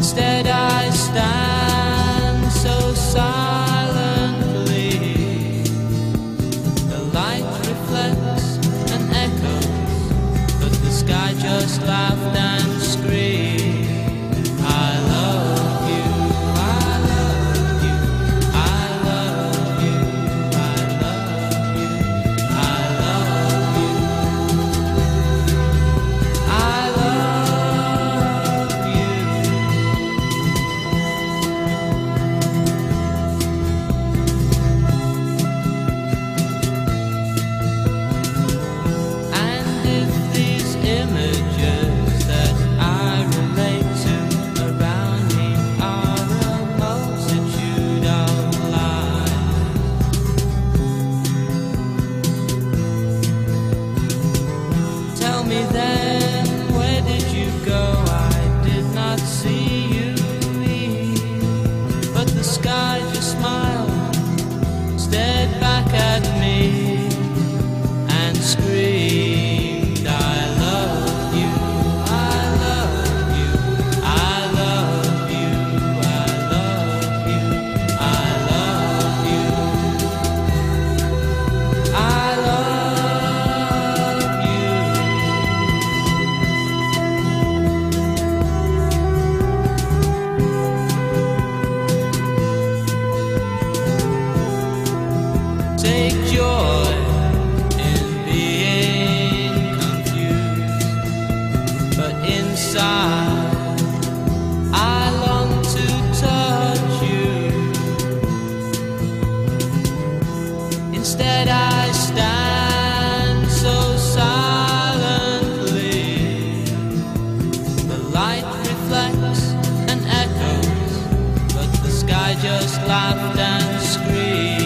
Instead, me then just laughed and screamed.